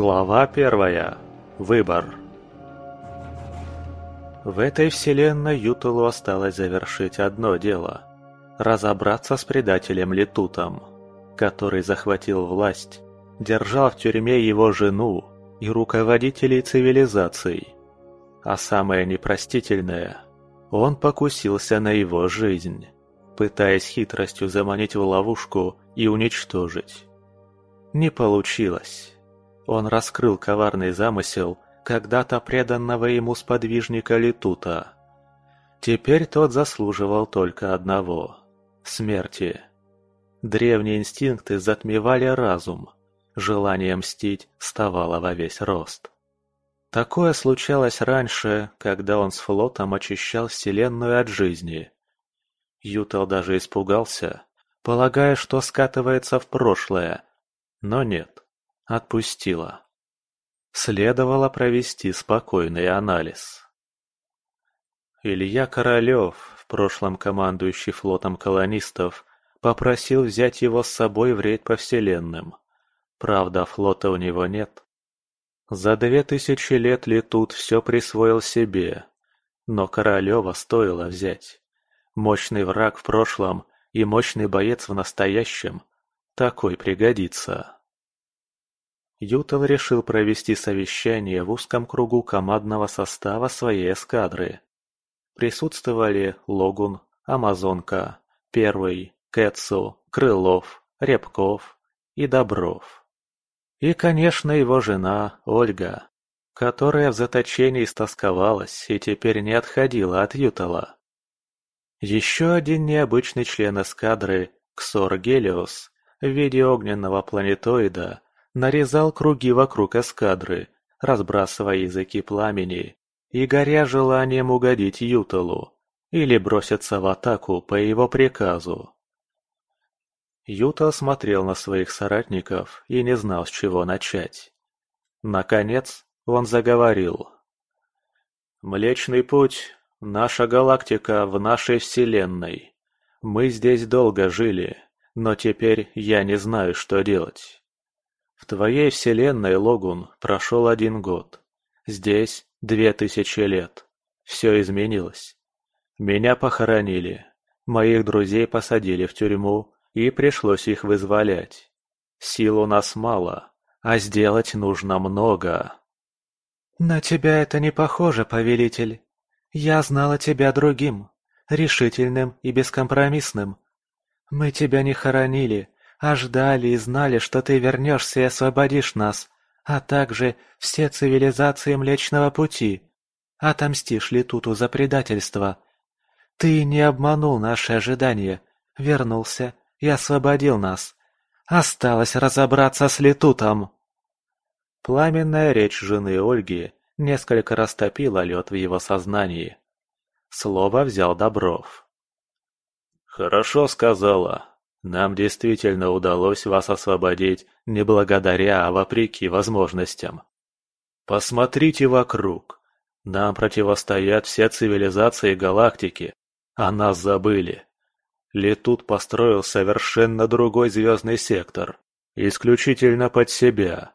Глава первая. Выбор. В этой вселенной Ютулу осталось завершить одно дело – разобраться с предателем Летутом, который захватил власть, держал в тюрьме его жену и руководителей цивилизаций. А самое непростительное – он покусился на его жизнь, пытаясь хитростью заманить в ловушку и уничтожить. Не получилось. Он раскрыл коварный замысел когда-то преданного ему сподвижника Летута. Теперь тот заслуживал только одного – смерти. Древние инстинкты затмевали разум, желание мстить вставало во весь рост. Такое случалось раньше, когда он с флотом очищал Вселенную от жизни. Ютел даже испугался, полагая, что скатывается в прошлое, но нет отпустила. Следовало провести спокойный анализ. Илья Королёв, в прошлом командующий флотом колонистов, попросил взять его с собой в рейд по вселенным. Правда, флота у него нет. За две тысячи лет Летут все присвоил себе, но Королёва стоило взять. Мощный враг в прошлом и мощный боец в настоящем. Такой пригодится. Ютел решил провести совещание в узком кругу командного состава своей эскадры. Присутствовали Логун, Амазонка, Первый, Кэтсу, Крылов, Рябков и Добров. И, конечно, его жена Ольга, которая в заточении истосковалась и теперь не отходила от Ютала. Еще один необычный член эскадры, Ксор Гелиос, в виде огненного планетоида, нарезал круги вокруг эскадры, разбрасывая языки пламени и горя желанием угодить Юталу или броситься в атаку по его приказу. Юта смотрел на своих соратников и не знал, с чего начать. Наконец он заговорил. «Млечный путь — наша галактика в нашей Вселенной. Мы здесь долго жили, но теперь я не знаю, что делать. Твоей вселенной, Логун, прошел один год. Здесь две тысячи лет. Все изменилось. Меня похоронили. Моих друзей посадили в тюрьму, и пришлось их вызволять. Сил у нас мало, а сделать нужно много. На тебя это не похоже, повелитель. Я знала тебя другим, решительным и бескомпромиссным. Мы тебя не хоронили, а ждали и знали, что ты вернешься и освободишь нас, а также все цивилизации Млечного Пути. Отомстишь Летуту за предательство. Ты не обманул наши ожидания, вернулся и освободил нас. Осталось разобраться с Летутом. Пламенная речь жены Ольги несколько растопила лед в его сознании. Слово взял Добров. «Хорошо сказала. Нам действительно удалось вас освободить не благодаря, а вопреки возможностям. Посмотрите вокруг. Нам противостоят все цивилизации галактики, а нас забыли. Летут построил совершенно другой звездный сектор, исключительно под себя.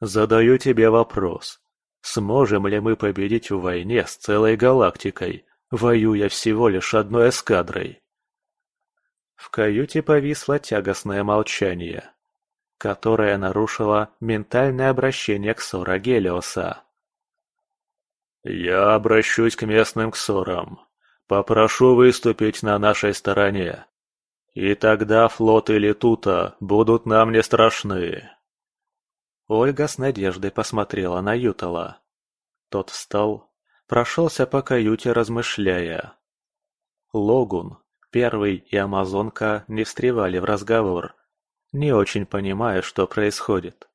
Задаю тебе вопрос. Сможем ли мы победить в войне с целой галактикой, воюя всего лишь одной эскадрой? В каюте повисло тягостное молчание, которое нарушило ментальное обращение Ксора Гелиоса. «Я обращусь к местным Ксорам. Попрошу выступить на нашей стороне. И тогда флот или Тута будут нам не страшны». Ольга с надеждой посмотрела на Ютала. Тот встал, прошелся по каюте, размышляя. Логун, Первый и Амазонка не встревали в разговор, не очень понимая, что происходит.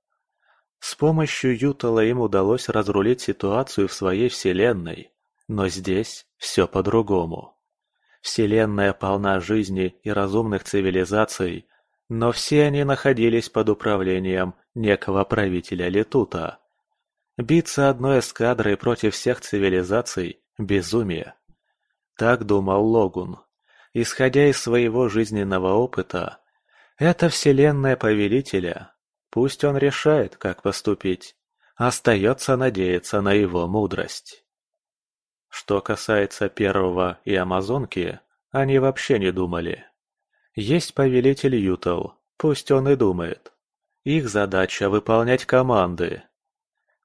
С помощью Ютала им удалось разрулить ситуацию в своей вселенной, но здесь все по-другому. Вселенная полна жизни и разумных цивилизаций, но все они находились под управлением некого правителя Летута. Биться одной эскадрой против всех цивилизаций – безумие. Так думал Логун. Исходя из своего жизненного опыта, это вселенная повелителя. Пусть он решает, как поступить. Остается надеяться на его мудрость. Что касается первого и Амазонки, они вообще не думали. Есть повелитель Ютал, пусть он и думает. Их задача – выполнять команды.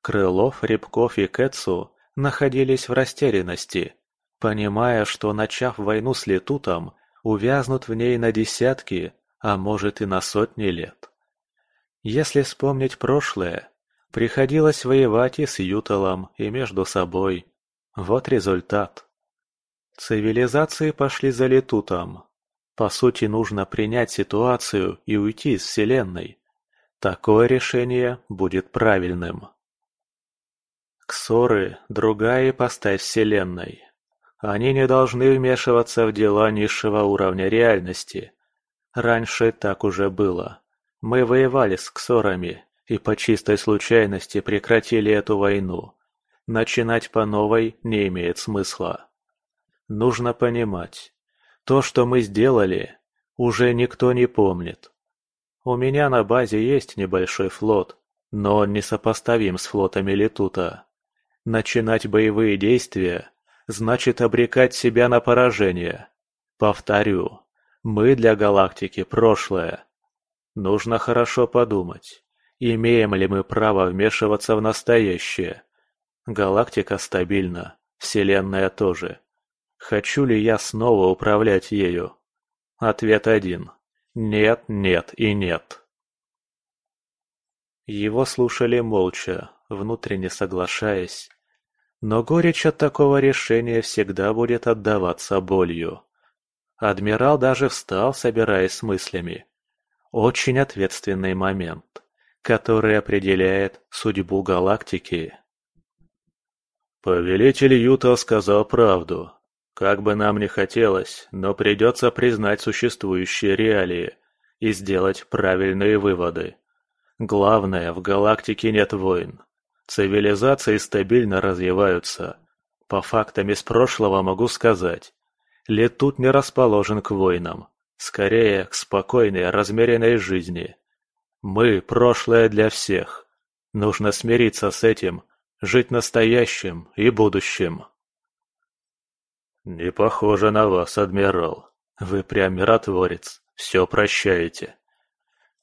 Крылов, Рябков и Кэтсу находились в растерянности, понимая, что, начав войну с Летутом, увязнут в ней на десятки, а может и на сотни лет. Если вспомнить прошлое, приходилось воевать и с Юталом, и между собой. Вот результат. Цивилизации пошли за Летутом, по сути, нужно принять ситуацию и уйти из Вселенной. Такое решение будет правильным. Ксоры – другая ипостась Вселенной. Они не должны вмешиваться в дела низшего уровня реальности. Раньше так уже было. Мы воевали с ксорами и по чистой случайности прекратили эту войну. Начинать по новой не имеет смысла. Нужно понимать, то, что мы сделали, уже никто не помнит. У меня на базе есть небольшой флот, но он не сопоставим с флотами Летута. Начинать боевые действия значит обрекать себя на поражение. Повторю, мы для галактики прошлое. Нужно хорошо подумать, имеем ли мы право вмешиваться в настоящее. Галактика стабильна, Вселенная тоже. Хочу ли я снова управлять ею? Ответ один. Нет, нет и нет. Его слушали молча, внутренне соглашаясь. Но горечь от такого решения всегда будет отдаваться болью. Адмирал даже встал, собираясь с мыслями. Очень ответственный момент, который определяет судьбу галактики. Повелитель Юта сказал правду. Как бы нам ни хотелось, но придется признать существующие реалии и сделать правильные выводы. Главное, в галактике нет войн. Цивилизации стабильно развиваются. По фактам из прошлого могу сказать. Летут не расположен к войнам. Скорее, к спокойной, размеренной жизни. Мы – прошлое для всех. Нужно смириться с этим, жить настоящим и будущим. «Не похоже на вас, адмирал. Вы прям миротворец, все прощаете.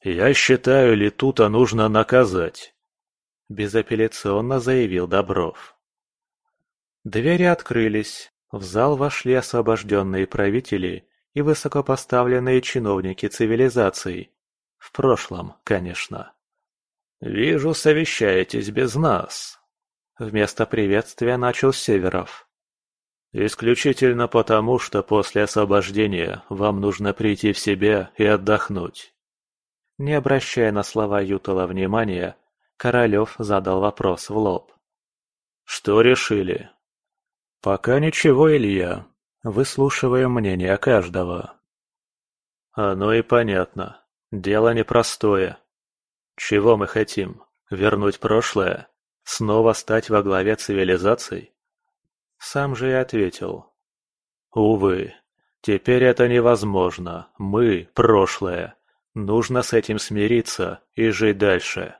Я считаю, Летута нужно наказать», – безапелляционно заявил Добров. Двери открылись, в зал вошли освобожденные правители и высокопоставленные чиновники цивилизаций. В прошлом, конечно. «Вижу, совещаетесь без нас», – вместо приветствия начал Северов. Исключительно потому, что после освобождения вам нужно прийти в себя и отдохнуть. Не обращая на слова Ютала внимания, Королев задал вопрос в лоб. «Что решили?» «Пока ничего, Илья. Выслушиваем мнение каждого». «Оно и понятно. Дело непростое. Чего мы хотим? Вернуть прошлое? Снова стать во главе цивилизаций?» Сам же и ответил. «Увы, теперь это невозможно. Мы – прошлое. Нужно с этим смириться и жить дальше».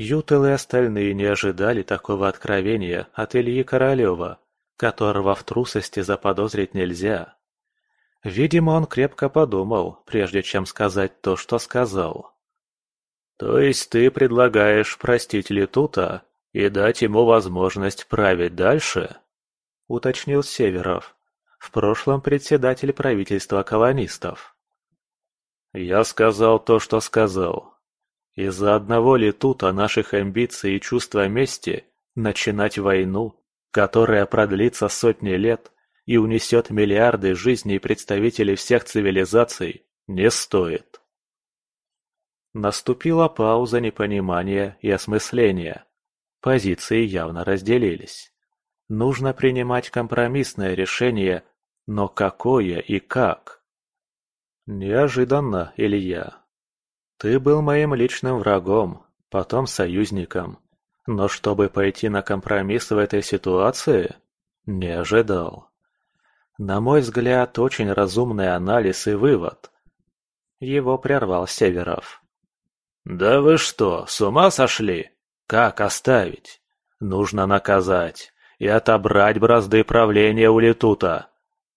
Ютел и остальные не ожидали такого откровения от Ильи Королева, которого в трусости заподозрить нельзя. Видимо, он крепко подумал, прежде чем сказать то, что сказал. «То есть ты предлагаешь простить Летута и дать ему возможность править дальше?» – уточнил Северов, в прошлом председатель правительства колонистов. «Я сказал то, что сказал. Из-за одного летута наших амбиций и чувства мести начинать войну, которая продлится сотни лет и унесет миллиарды жизней представителей всех цивилизаций, не стоит». Наступила пауза непонимания и осмысления. Позиции явно разделились. Нужно принимать компромиссное решение, но какое и как? Неожиданно, Илья. Ты был моим личным врагом, потом союзником. Но чтобы пойти на компромисс в этой ситуации, не ожидал. На мой взгляд, очень разумный анализ и вывод. Его прервал Северов. «Да вы что, с ума сошли? Как оставить? Нужно наказать и отобрать бразды правления у Летута.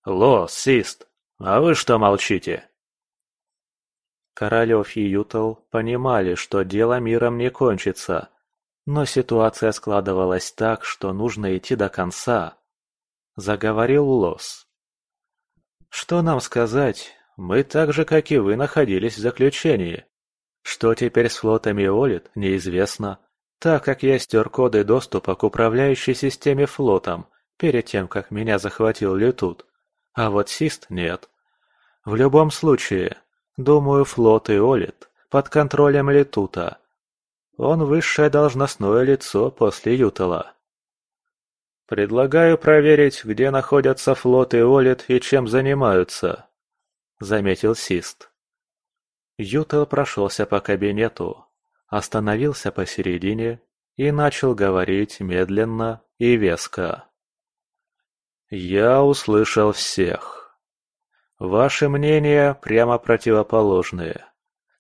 Лос, Сист, а вы что молчите?» Королев и Ютл понимали, что дело миром не кончится, но ситуация складывалась так, что нужно идти до конца. Заговорил Лос. «Что нам сказать? Мы так же, как и вы, находились в заключении. Что теперь с флотами Олит, неизвестно, так как я стер коды доступа к управляющей системе флотом перед тем, как меня захватил Летут. А вот Сист нет. В любом случае, думаю, флот и Олит под контролем Летута. Он высшее должностное лицо после Ютала. «Предлагаю проверить, где находятся флот и Олит и чем занимаются», — заметил Сист. Ютел прошелся по кабинету, остановился посередине и начал говорить медленно и веско. «Я услышал всех. Ваши мнения прямо противоположные,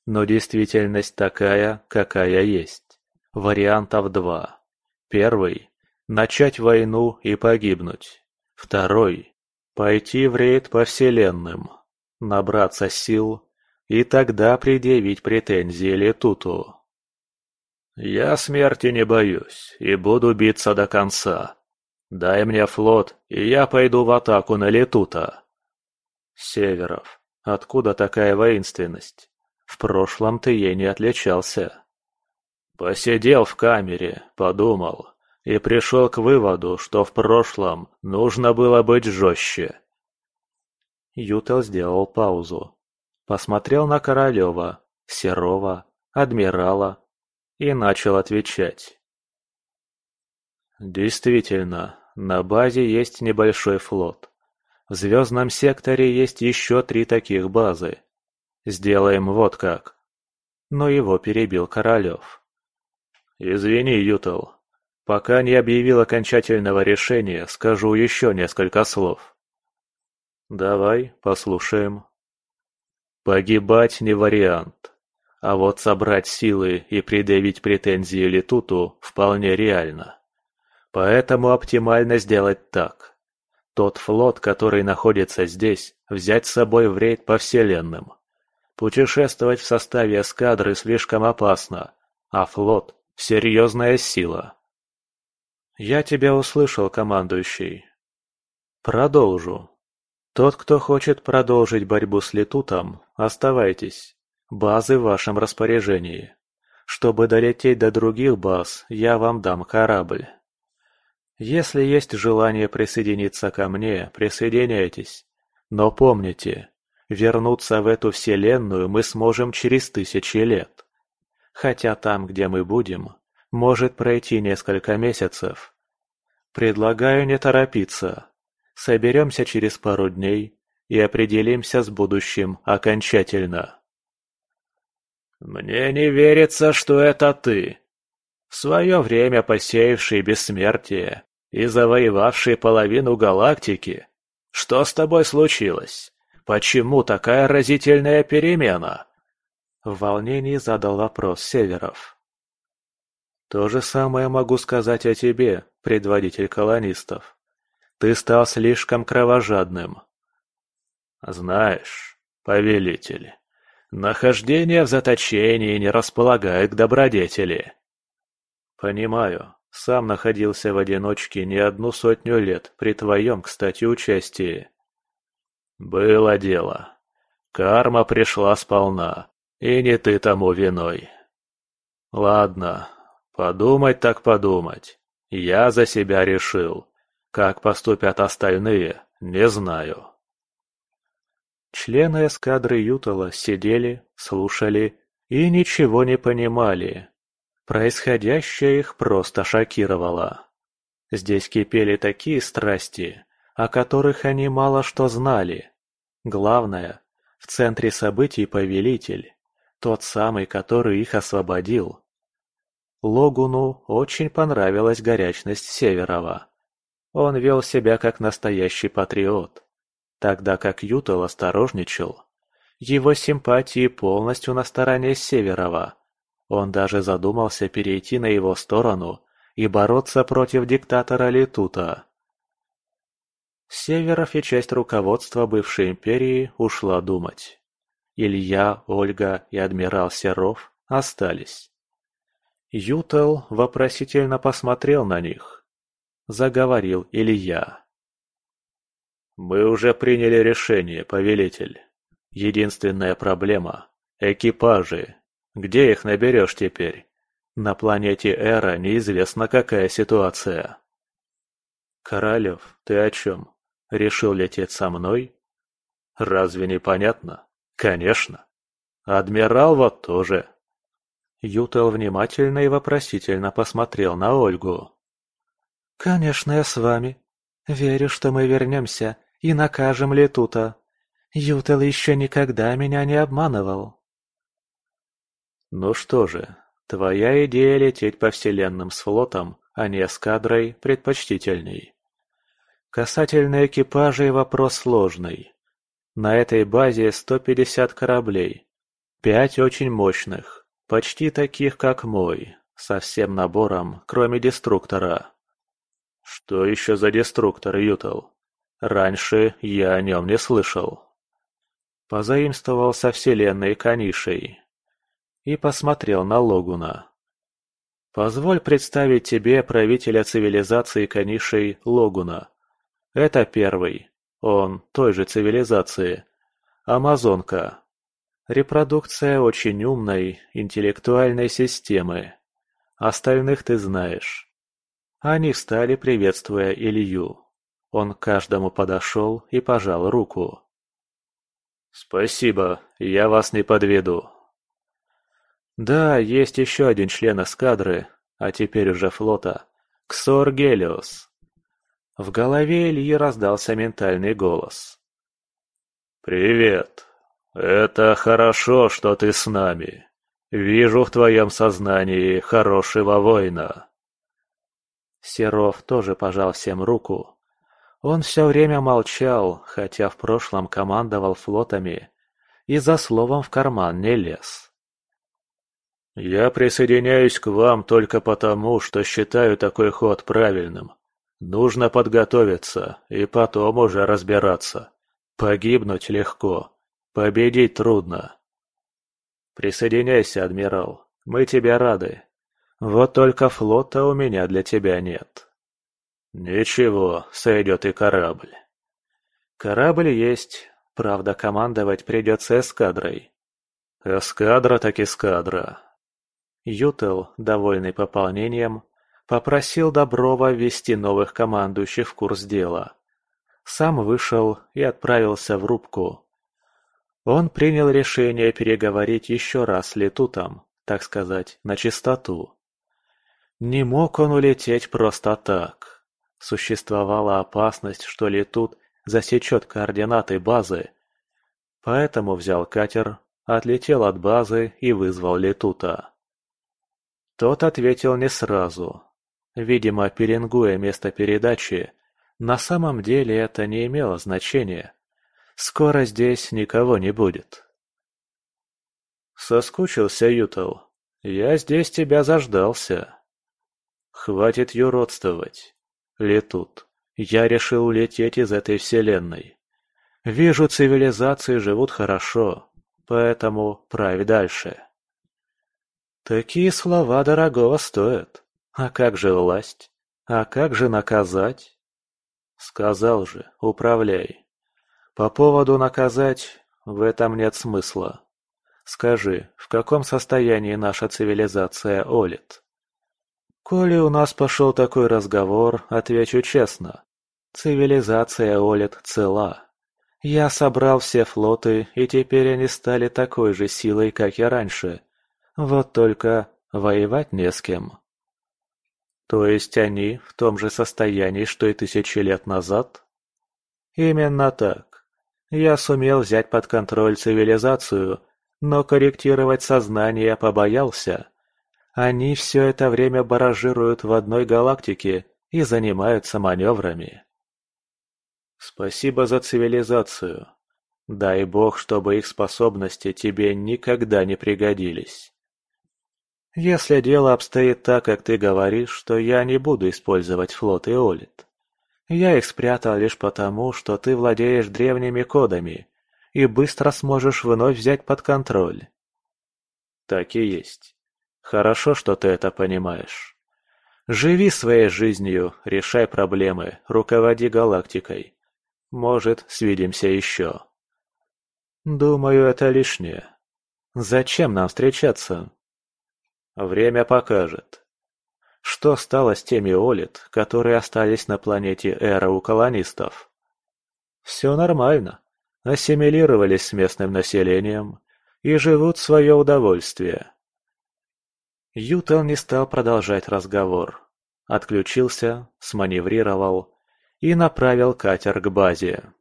но действительность такая, какая есть. Вариантов два. Первый – начать войну и погибнуть. Второй – пойти в рейд по вселенным, набраться сил и тогда предъявить претензии Летуту. «Я смерти не боюсь и буду биться до конца», Дай мне флот, и я пойду в атаку на Летута. Северов, откуда такая воинственность? В прошлом ты ей не отличался. Посидел в камере, подумал, и пришел к выводу, что в прошлом нужно было быть жестче. Ютел сделал паузу. Посмотрел на Королева, Серова, Адмирала и начал отвечать. Действительно, на базе есть небольшой флот. В звездном секторе есть еще три таких базы. Сделаем вот как. Но его перебил Королев. Извини, Ютал. Пока не объявил окончательного решения, скажу еще несколько слов. Давай, послушаем. Погибать не вариант. А вот собрать силы и предъявить претензии Летуту вполне реально. Поэтому оптимально сделать так. Тот флот, который находится здесь, взять с собой в рейд по вселенным. Путешествовать в составе эскадры слишком опасно, а флот – серьезная сила. Я тебя услышал, командующий. Продолжу. Тот, кто хочет продолжить борьбу с Летутом, оставайтесь. Базы в вашем распоряжении. Чтобы долететь до других баз, я вам дам корабль. Если есть желание присоединиться ко мне, присоединяйтесь. Но помните, вернуться в эту вселенную мы сможем через тысячи лет. Хотя там, где мы будем, может пройти несколько месяцев. Предлагаю не торопиться. Соберемся через пару дней и определимся с будущим окончательно. «Мне не верится, что это ты. В свое время посеявший бессмертие и завоевавший половину галактики? Что с тобой случилось? Почему такая разительная перемена?» В волнении задал вопрос Северов. «То же самое могу сказать о тебе, предводитель колонистов. Ты стал слишком кровожадным». «Знаешь, повелитель, нахождение в заточении не располагает к добродетели». «Понимаю. Сам находился в одиночке не одну сотню лет при твоем, кстати, участии. Было дело. Карма пришла сполна, и не ты тому виной. Ладно, подумать так подумать. Я за себя решил. Как поступят остальные, не знаю. Члены эскадры Ютала сидели, слушали и ничего не понимали. Происходящее их просто шокировало. Здесь кипели такие страсти, о которых они мало что знали. Главное, в центре событий повелитель, тот самый, который их освободил. Логуну очень понравилась горячность Северова. Он вел себя как настоящий патриот, тогда как Ютал осторожничал. Его симпатии полностью на стороне Северова. Он даже задумался перейти на его сторону и бороться против диктатора Летута. Северов и часть руководства бывшей империи ушла думать. Илья, Ольга и адмирал Серов остались. Ютел вопросительно посмотрел на них. Заговорил Илья. «Мы уже приняли решение, повелитель. Единственная проблема – экипажи. Где их наберешь теперь? На планете Эра неизвестно какая ситуация». «Королев, ты о чем? Решил лететь со мной?» «Разве не понятно? Конечно. Адмирал вот тоже». Ютел внимательно и вопросительно посмотрел на Ольгу. «Конечно, я с вами. Верю, что мы вернемся и накажем Летута. Ютел еще никогда меня не обманывал». «Ну что же, твоя идея лететь по вселенным с флотом, а не эскадрой, предпочтительней. Касательно экипажей вопрос сложный. На этой базе 150 кораблей. Пять очень мощных, почти таких, как мой, со всем набором, кроме деструктора. Что еще за деструктор, Ютал? Раньше я о нем не слышал. Позаимствовал со вселенной Канишей. И посмотрел на Логуна. Позволь представить тебе правителя цивилизации Канишей Логуна. Это первый. Он той же цивилизации. Амазонка. Репродукция очень умной, интеллектуальной системы. Остальных ты знаешь. Они встали, приветствуя Илью. Он к каждому подошел и пожал руку. «Спасибо, я вас не подведу». Да, есть еще один член эскадры, а теперь уже флота. Ксор Гелиос. В голове Ильи раздался ментальный голос. «Привет. Это хорошо, что ты с нами. Вижу в твоем сознании хорошего воина». Серов тоже пожал всем руку. Он все время молчал, хотя в прошлом командовал флотами и за словом в карман не лез. «Я присоединяюсь к вам только потому, что считаю такой ход правильным. Нужно подготовиться и потом уже разбираться. Погибнуть легко, победить трудно. Присоединяйся, адмирал, мы тебе рады. Вот только флота у меня для тебя нет. Ничего, сойдет и корабль. Корабль есть, правда командовать придется эскадрой. Эскадра так эскадра. Ютел, довольный пополнением, Попросил Доброва ввести новых командующих в курс дела. Сам вышел и отправился в рубку. Он принял решение переговорить еще раз с Летутом, так сказать, на чистоту. Не мог он улететь просто так. Существовала опасность, что Летут засечет координаты базы. Поэтому взял катер, отлетел от базы и вызвал Летута. Тот ответил не сразу, Видимо, пеленгуя место передачи, на самом деле это не имело значения. Скоро здесь никого не будет. Соскучился Ютал. Я здесь тебя заждался. Хватит юродствовать. Летут. Я решил улететь из этой вселенной. Вижу, цивилизации живут хорошо, поэтому правь дальше. Такие слова дорогого стоят. А как же власть? А как же наказать? Сказал же, управляй. По поводу наказать, в этом нет смысла. Скажи, в каком состоянии наша цивилизация Олит? Коли у нас пошел такой разговор, отвечу честно. Цивилизация Олит цела. Я собрал все флоты, и теперь они стали такой же силой, как и раньше. Вот только воевать не с кем. То есть они в том же состоянии, что и тысячи лет назад? Именно так. Я сумел взять под контроль цивилизацию, но корректировать сознание побоялся. Они все это время баражируют в одной галактике и занимаются маневрами. Спасибо за цивилизацию. Дай бог, чтобы их способности тебе никогда не пригодились. Если дело обстоит так, как ты говоришь, то я не буду использовать флот и Олит. Я их спрятал лишь потому, что ты владеешь древними кодами и быстро сможешь вновь взять под контроль. Так и есть. Хорошо, что ты это понимаешь. Живи своей жизнью, решай проблемы, руководи галактикой. Может, свидимся еще. Думаю, это лишнее. Зачем нам встречаться? Время покажет. Что стало с теми Олит, которые остались на планете Эра у колонистов? Все нормально. Ассимилировались с местным населением и живут в свое удовольствие. Ютел не стал продолжать разговор. Отключился, сманеврировал и направил катер к базе.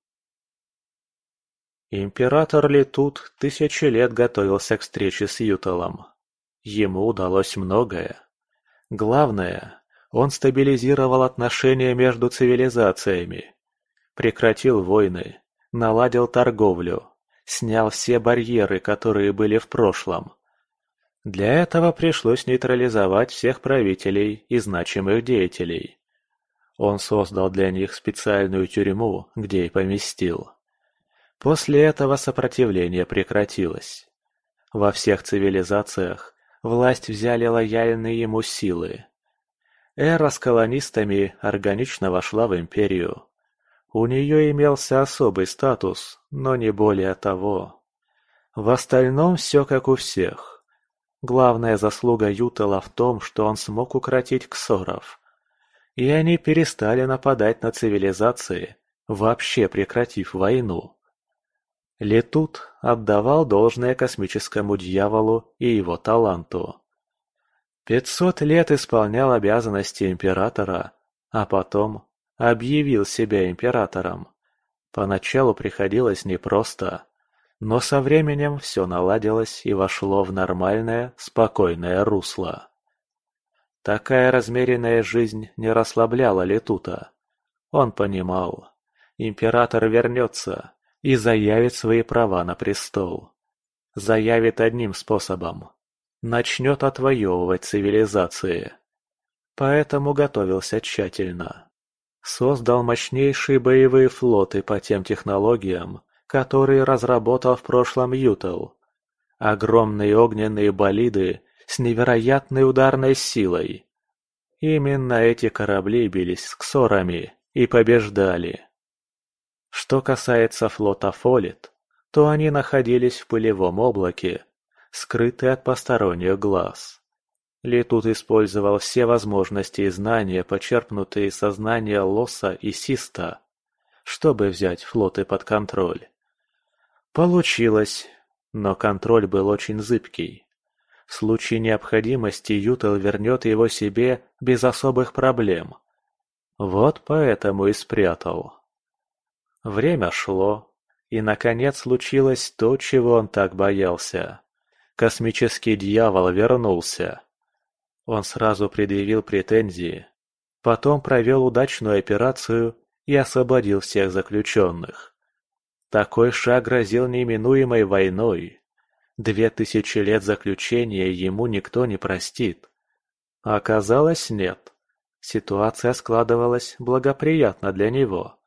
Император Летут тысячи лет готовился к встрече с Ютелом. Ему удалось многое. Главное, он стабилизировал отношения между цивилизациями, прекратил войны, наладил торговлю, снял все барьеры, которые были в прошлом. Для этого пришлось нейтрализовать всех правителей и значимых деятелей. Он создал для них специальную тюрьму, где и поместил. После этого сопротивление прекратилось. Во всех цивилизациях власть взяли лояльные ему силы. Эра с колонистами органично вошла в империю. У нее имелся особый статус, но не более того. В остальном все как у всех. Главная заслуга Ютела в том, что он смог укротить ксоров и они перестали нападать на цивилизации, вообще прекратив войну. Летут отдавал должное космическому дьяволу и его таланту. Пятьсот лет исполнял обязанности императора, а потом объявил себя императором. Поначалу приходилось непросто, но со временем все наладилось и вошло в нормальное, спокойное русло. Такая размеренная жизнь не расслабляла Летута. Он понимал, император вернется и заявит свои права на престол. Заявит одним способом. Начнет отвоевывать цивилизации. Поэтому готовился тщательно. Создал мощнейшие боевые флоты по тем технологиям, которые разработал в прошлом Ютел. Огромные огненные болиды с невероятной ударной силой. Именно эти корабли бились с ксорами и побеждали. Что касается флота Фолит, то они находились в пылевом облаке, скрытые от посторонних глаз. Летут использовал все возможности и знания, почерпнутые из сознания Лоса и Систа, чтобы взять флоты под контроль. Получилось, но контроль был очень зыбкий. В случае необходимости Ютел вернет его себе без особых проблем. Вот поэтому и спрятал. Время шло, и наконец случилось то, чего он так боялся. Космический дьявол вернулся. Он сразу предъявил претензии, потом провел удачную операцию и освободил всех заключенных. Такой шаг грозил неминуемой войной, Две тысячи лет заключения ему никто не простит. А оказалось, нет. Ситуация складывалась благоприятно для него.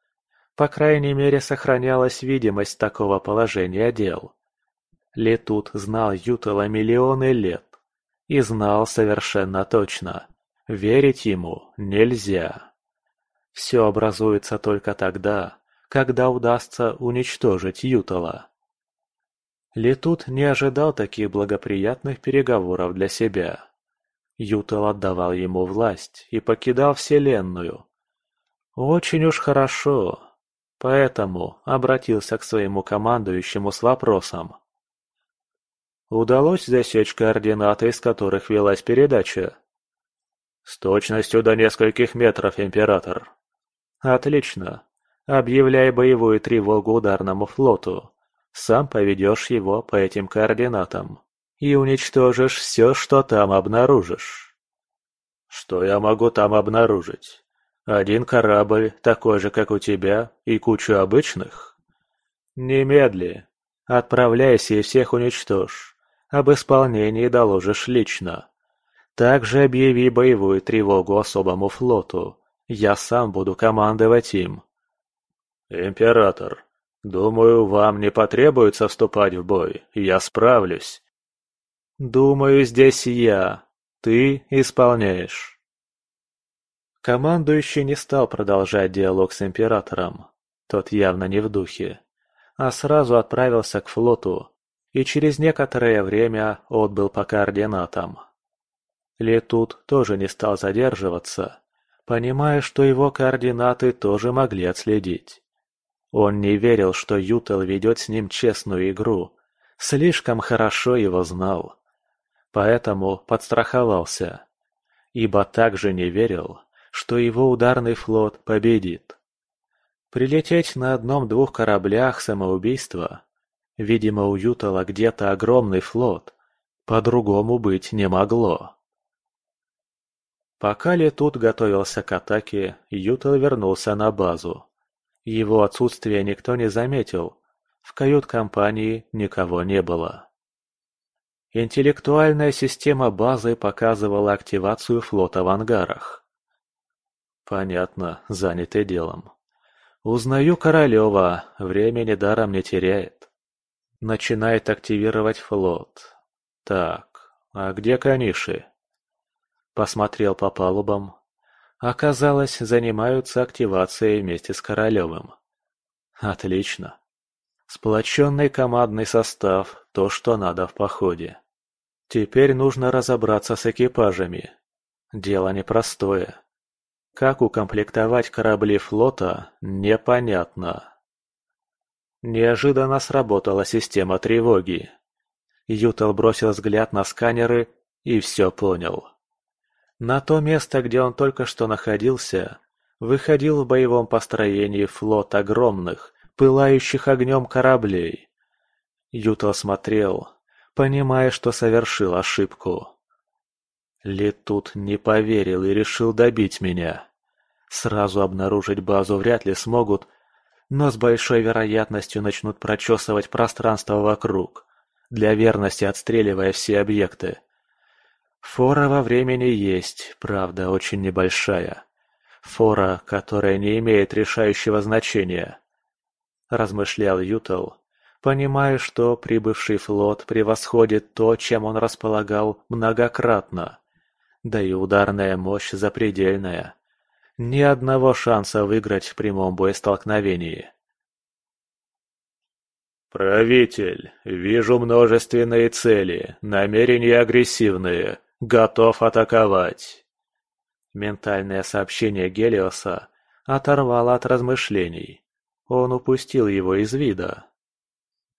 По крайней мере, сохранялась видимость такого положения дел. Летут знал Ютела миллионы лет. И знал совершенно точно. Верить ему нельзя. Все образуется только тогда, когда удастся уничтожить Ютела. Летут не ожидал таких благоприятных переговоров для себя. Ютел отдавал ему власть и покидал Вселенную. Очень уж хорошо, поэтому обратился к своему командующему с вопросом. Удалось засечь координаты, из которых велась передача? С точностью до нескольких метров, Император. Отлично. Объявляй боевую тревогу ударному флоту. Сам поведешь его по этим координатам и уничтожишь все, что там обнаружишь. Что я могу там обнаружить? Один корабль, такой же, как у тебя, и кучу обычных? Немедли. Отправляйся и всех уничтожь. Об исполнении доложишь лично. Также объяви боевую тревогу особому флоту. Я сам буду командовать им. Император, думаю, вам не потребуется вступать в бой. Я справлюсь. Думаю, здесь я. Ты исполняешь. Командующий не стал продолжать диалог с императором. Тот явно не в духе. А сразу отправился к флоту и через некоторое время отбыл по координатам. Летут тоже не стал задерживаться, понимая, что его координаты тоже могли отследить. Он не верил, что Ютел ведет с ним честную игру, слишком хорошо его знал. Поэтому подстраховался, ибо также не верил, что его ударный флот победит. Прилететь на одном-двух кораблях самоубийство. Видимо, у Ютала где-то огромный флот. По-другому быть не могло. Пока Летут готовился к атаке, Ютал вернулся на базу. Его отсутствие никто не заметил. В кают-компании никого не было. Интеллектуальная система базы показывала активацию флота в ангарах. Понятно, занятый делом. Узнаю Королева, времени даром не теряет. Начинает активировать флот. Так, а где Каниши? Посмотрел по палубам. Оказалось, занимаются активацией вместе с Королевым. Отлично. Сплоченный командный состав – то, что надо в походе. Теперь нужно разобраться с экипажами. Дело непростое. Как укомплектовать корабли флота, непонятно. Неожиданно сработала система тревоги. Ютел бросил взгляд на сканеры и все понял. На то место, где он только что находился, выходил в боевом построении флот огромных, пылающих огнем кораблей. Ютел смотрел, понимая, что совершил ошибку. Летут не поверил и решил добить меня. Сразу обнаружить базу вряд ли смогут, но с большой вероятностью начнут прочесывать пространство вокруг, для верности отстреливая все объекты. Фора во времени есть, правда, очень небольшая. Фора, которая не имеет решающего значения. Размышлял Ютел, понимая, что прибывший флот превосходит то, чем он располагал многократно. Да и ударная мощь запредельная. Ни одного шанса выиграть в прямом боестолкновении. «Правитель, вижу множественные цели, намерения агрессивные. Готов атаковать!» Ментальное сообщение Гелиоса оторвало от размышлений. Он упустил его из вида.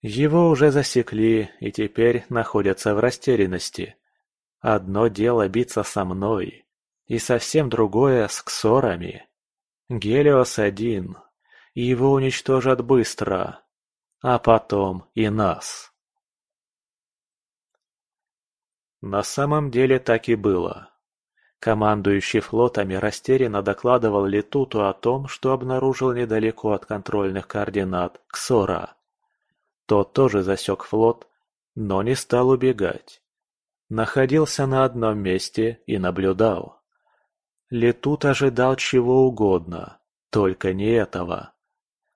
Его уже засекли и теперь находятся в растерянности. Одно дело биться со мной, и совсем другое с ксорами. Гелиос один, и его уничтожат быстро, а потом и нас. На самом деле так и было. Командующий флотами растерянно докладывал Летуту о том, что обнаружил недалеко от контрольных координат Ксора. Тот тоже засек флот, но не стал убегать. Находился на одном месте и наблюдал. Летут ожидал чего угодно, только не этого.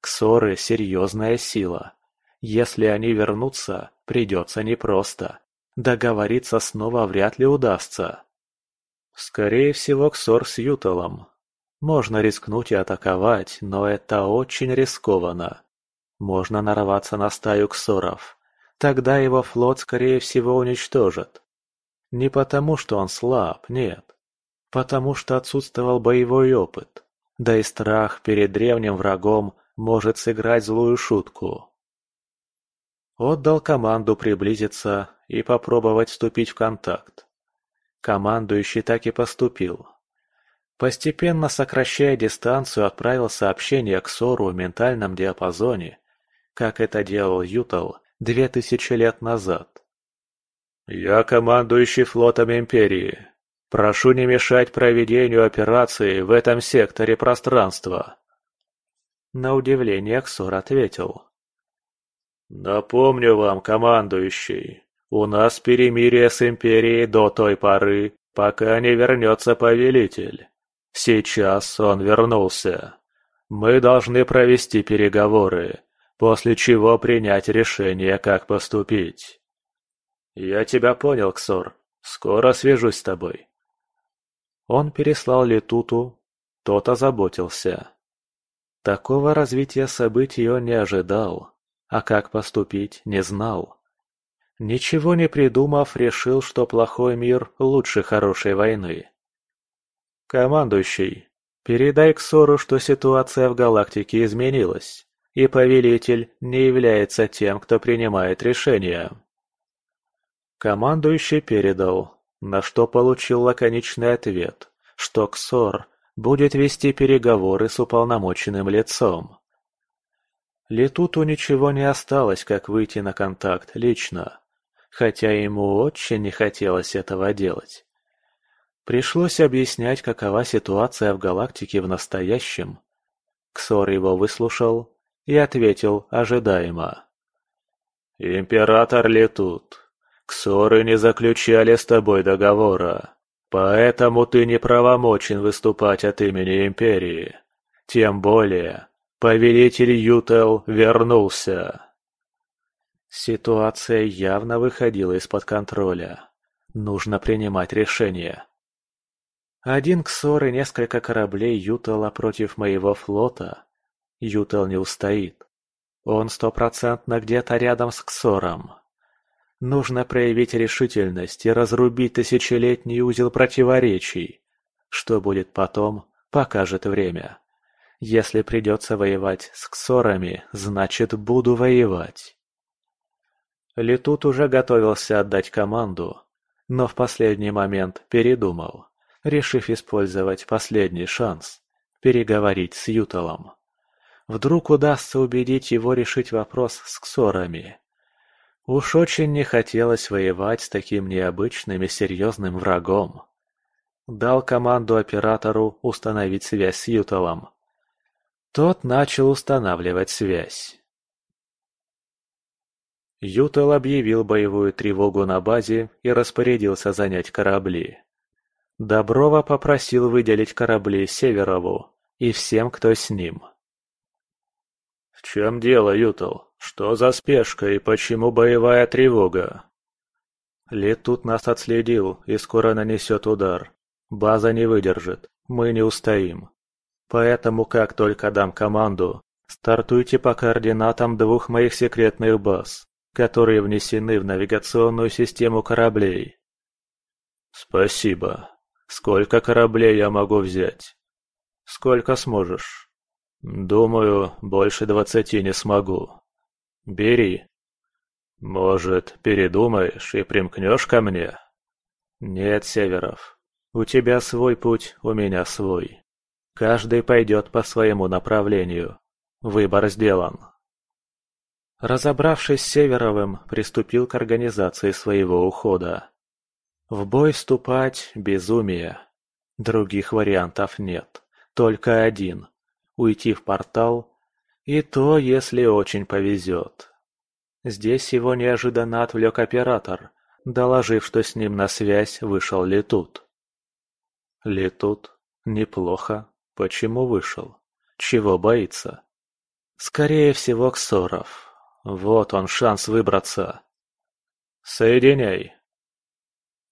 Ксоры – серьезная сила. Если они вернутся, придется непросто. Договориться снова вряд ли удастся. Скорее всего, Ксор с Ютелом. Можно рискнуть и атаковать, но это очень рискованно. Можно нарваться на стаю ксоров. Тогда его флот, скорее всего, уничтожат. Не потому, что он слаб, нет. Потому что отсутствовал боевой опыт. Да и страх перед древним врагом может сыграть злую шутку. Отдал команду приблизиться и попробовать вступить в контакт. Командующий так и поступил. Постепенно сокращая дистанцию, отправил сообщение к Сору в ментальном диапазоне, как это делал Ютал две тысячи лет назад. «Я командующий флотом Империи. Прошу не мешать проведению операции в этом секторе пространства». На удивление Ксор ответил. «Напомню вам, командующий, у нас перемирие с Империей до той поры, пока не вернется повелитель. Сейчас он вернулся. Мы должны провести переговоры, после чего принять решение, как поступить. Я тебя понял, Ксор. Скоро свяжусь с тобой. Он переслал Летуту, тот озаботился. Такого развития событий он не ожидал, а как поступить не знал. Ничего не придумав, решил, что плохой мир лучше хорошей войны. «Командующий, передай Ксору, что ситуация в галактике изменилась, и Повелитель не является тем, кто принимает решения». Командующий передал, на что получил лаконичный ответ, что Ксор будет вести переговоры с уполномоченным лицом. Летуту ничего не осталось, как выйти на контакт лично, хотя ему очень не хотелось этого делать. Пришлось объяснять, какова ситуация в галактике в настоящем. Ксор его выслушал и ответил ожидаемо. «Император Летут, Ксоры не заключали с тобой договора, поэтому ты не правомочен выступать от имени Империи. Тем более, повелитель Ютел вернулся». Ситуация явно выходила из-под контроля. Нужно принимать решение. Один Ксор и несколько кораблей Ютала против моего флота. Ютал не устоит. Он стопроцентно где-то рядом с Ксором. Нужно проявить решительность и разрубить тысячелетний узел противоречий. Что будет потом, покажет время. Если придется воевать с Ксорами, значит буду воевать. Летут уже готовился отдать команду, но в последний момент передумал решив использовать последний шанс – переговорить с Юталом. Вдруг удастся убедить его решить вопрос с ксорами. Уж очень не хотелось воевать с таким необычным и серьезным врагом. Дал команду оператору установить связь с Юталом. Тот начал устанавливать связь. Ютал объявил боевую тревогу на базе и распорядился занять корабли. Доброва попросил выделить корабли Северову и всем, кто с ним. «В чем дело, Ютл? Что за спешка и почему боевая тревога?» Лид тут нас отследил и скоро нанесет удар. База не выдержит, мы не устоим. Поэтому, как только дам команду, стартуйте по координатам двух моих секретных баз, которые внесены в навигационную систему кораблей. Спасибо. Сколько кораблей я могу взять? Сколько сможешь? Думаю, больше двадцати не смогу. Бери. Может, передумаешь и примкнешь ко мне? Нет, Северов. У тебя свой путь, у меня свой. Каждый пойдет по своему направлению. Выбор сделан. Разобравшись с Северовым, приступил к организации своего ухода. В бой вступать – безумие. Других вариантов нет. Только один – уйти в портал, и то, если очень повезет. Здесь его неожиданно отвлек оператор, доложив, что с ним на связь вышел Летут. Летут? Неплохо. Почему вышел? Чего боится? Скорее всего, Ксоров. Вот он, шанс выбраться. «Соединяй»,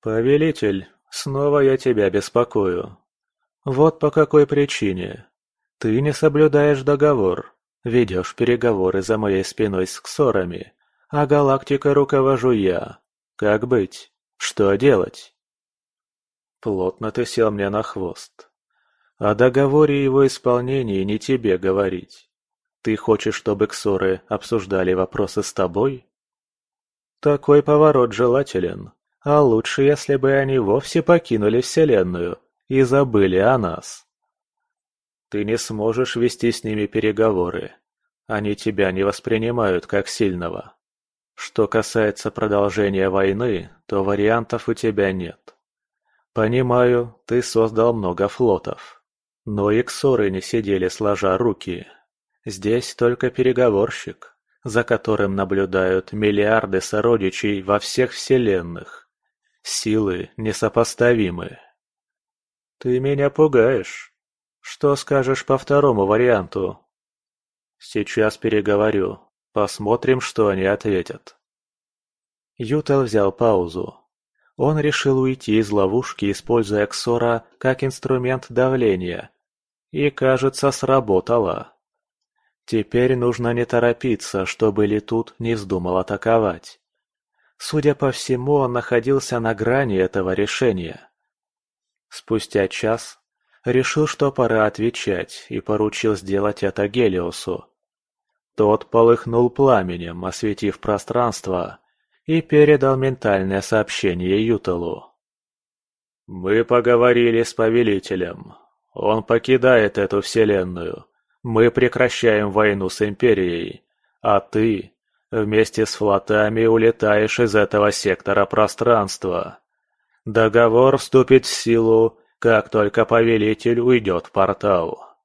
«Повелитель, снова я тебя беспокою. Вот по какой причине. Ты не соблюдаешь договор, ведешь переговоры за моей спиной с ксорами, а галактикой руковожу я. Как быть? Что делать?» Плотно ты сел мне на хвост. О договоре его исполнении не тебе говорить. Ты хочешь, чтобы ксоры обсуждали вопросы с тобой? Такой поворот желателен. А лучше, если бы они вовсе покинули Вселенную и забыли о нас. Ты не сможешь вести с ними переговоры. Они тебя не воспринимают как сильного. Что касается продолжения войны, то вариантов у тебя нет. Понимаю, ты создал много флотов. Но и ксоры не сидели сложа руки. Здесь только переговорщик, за которым наблюдают миллиарды сородичей во всех вселенных. Силы несопоставимы. Ты меня пугаешь. Что скажешь по второму варианту? Сейчас переговорю. Посмотрим, что они ответят. Ютел взял паузу. Он решил уйти из ловушки, используя Ксора как инструмент давления. И, кажется, сработало. Теперь нужно не торопиться, чтобы Летут не вздумал атаковать. Судя по всему, он находился на грани этого решения. Спустя час решил, что пора отвечать, и поручил сделать это Гелиосу. Тот полыхнул пламенем, осветив пространство, и передал ментальное сообщение Ютелу. «Мы поговорили с Повелителем. Он покидает эту вселенную. Мы прекращаем войну с Империей. А ты вместе с флотами улетаешь из этого сектора пространства. Договор вступит в силу, как только Повелитель уйдет в портал».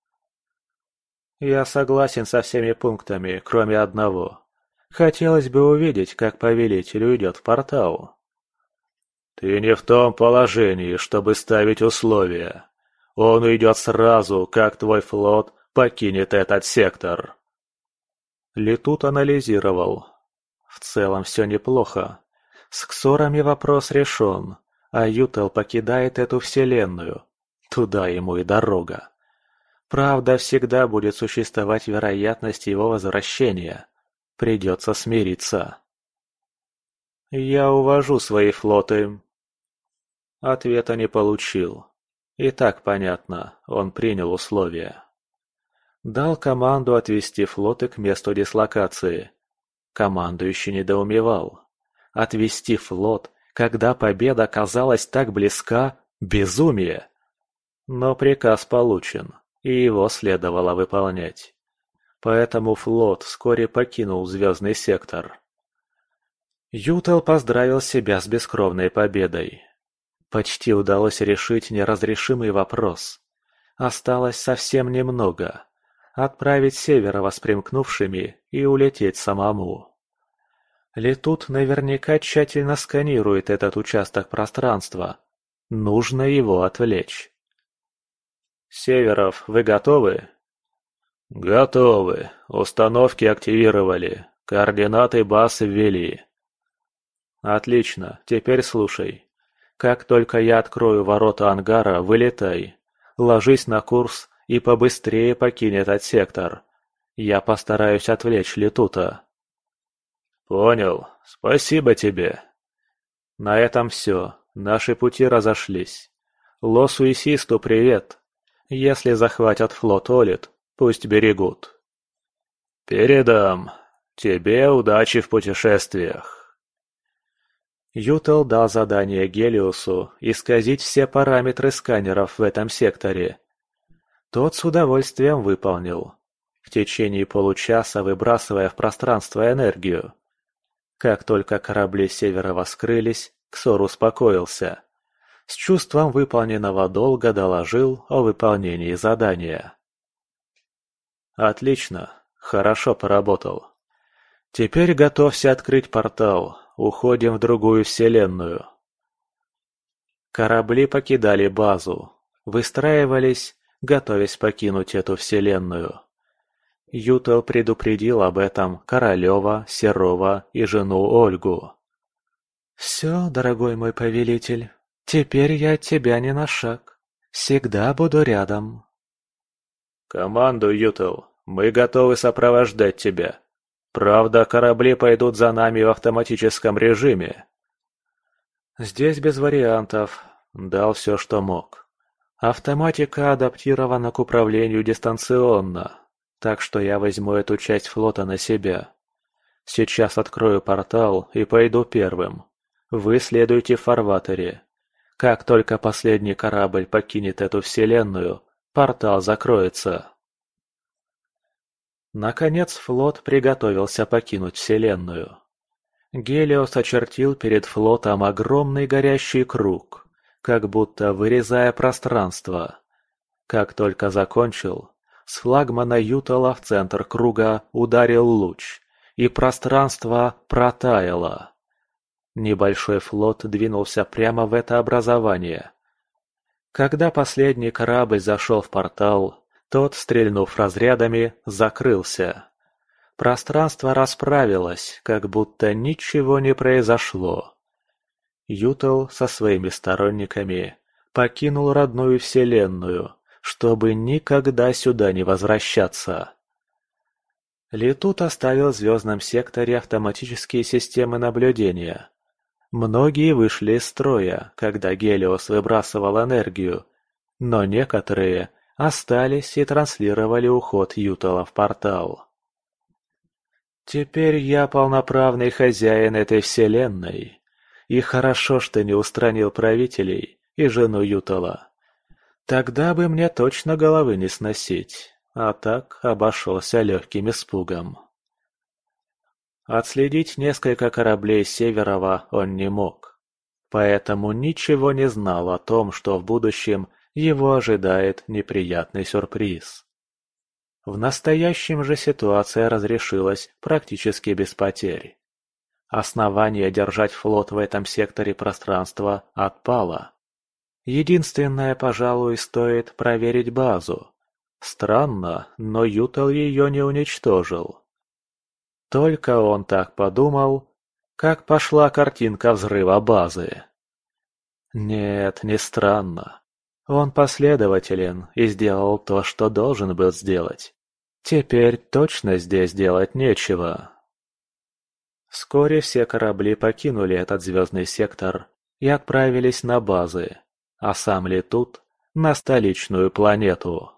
«Я согласен со всеми пунктами, кроме одного», Хотелось бы увидеть, как повелитель уйдет в портал. Ты не в том положении, чтобы ставить условия. Он уйдет сразу, как твой флот покинет этот сектор. Летут анализировал. В целом все неплохо. С Ксорами вопрос решен, а Ютел покидает эту вселенную. Туда ему и дорога. Правда, всегда будет существовать вероятность его возвращения. Придется смириться. «Я увожу свои флоты». Ответа не получил. И так понятно, он принял условия. Дал команду отвести флоты к месту дислокации. Командующий недоумевал. Отвести флот, когда победа казалась так близка – безумие. Но приказ получен, и его следовало выполнять поэтому флот вскоре покинул звездный сектор. Ютел поздравил себя с бескровной победой. Почти удалось решить неразрешимый вопрос. Осталось совсем немного. Отправить севера воспримкнувшими и улететь самому. Летут наверняка тщательно сканирует этот участок пространства. Нужно его отвлечь. «Северов, вы готовы?» «Готовы. Установки активировали. Координаты баз ввели». «Отлично. Теперь слушай. Как только я открою ворота ангара, вылетай. Ложись на курс и побыстрее покинь этот сектор. Я постараюсь отвлечь Летута». «Понял. Спасибо тебе». На этом все. Наши пути разошлись. Лосу и Систу привет. Если захватят флот Олит, Пусть берегут. Передам. Тебе удачи в путешествиях. Ютел дал задание Гелиусу исказить все параметры сканеров в этом секторе. Тот с удовольствием выполнил, в течение получаса выбрасывая в пространство энергию. Как только корабли Севера скрылись, Ксор успокоился. С чувством выполненного долга доложил о выполнении задания. Отлично. Хорошо поработал. Теперь готовься открыть портал. Уходим в другую вселенную. Корабли покидали базу. Выстраивались, готовясь покинуть эту вселенную. Ютел предупредил об этом Королева, Серова и жену Ольгу. «Все, дорогой мой повелитель, теперь я от тебя не на шаг. Всегда буду рядом». «Команду, Ютел, мы готовы сопровождать тебя. Правда, корабли пойдут за нами в автоматическом режиме». Здесь без вариантов. Дал все, что мог. Автоматика адаптирована к управлению дистанционно, так что я возьму эту часть флота на себя. Сейчас открою портал и пойду первым. Вы следуйте в фарватере. Как только последний корабль покинет эту вселенную, Портал закроется. Наконец флот приготовился покинуть Вселенную. Гелиос очертил перед флотом огромный горящий круг, как будто вырезая пространство. Как только закончил, с флагмана Ютала в центр круга ударил луч, и пространство протаяло. Небольшой флот двинулся прямо в это образование. Когда последний корабль зашел в портал, тот, стрельнув разрядами, закрылся. Пространство расправилось, как будто ничего не произошло. Ютел со своими сторонниками покинул родную вселенную, чтобы никогда сюда не возвращаться. Летут оставил в звездном секторе автоматические системы наблюдения. Многие вышли из строя, когда Гелиос выбрасывал энергию, но некоторые остались и транслировали уход Ютала в портал. «Теперь я полноправный хозяин этой вселенной, и хорошо, что не устранил правителей и жену Ютала. Тогда бы мне точно головы не сносить, а так обошелся легким испугом. Отследить несколько кораблей Северова он не мог, поэтому ничего не знал о том, что в будущем его ожидает неприятный сюрприз. В настоящем же ситуация разрешилась практически без потерь. Основание держать флот в этом секторе пространства отпало. Единственное, пожалуй, стоит проверить базу. Странно, но Ютал ее не уничтожил. Только он так подумал, как пошла картинка взрыва базы. Нет, не странно. Он последователен и сделал то, что должен был сделать. Теперь точно здесь делать нечего. Вскоре все корабли покинули этот звездный сектор и отправились на базы а сам Летут на столичную планету.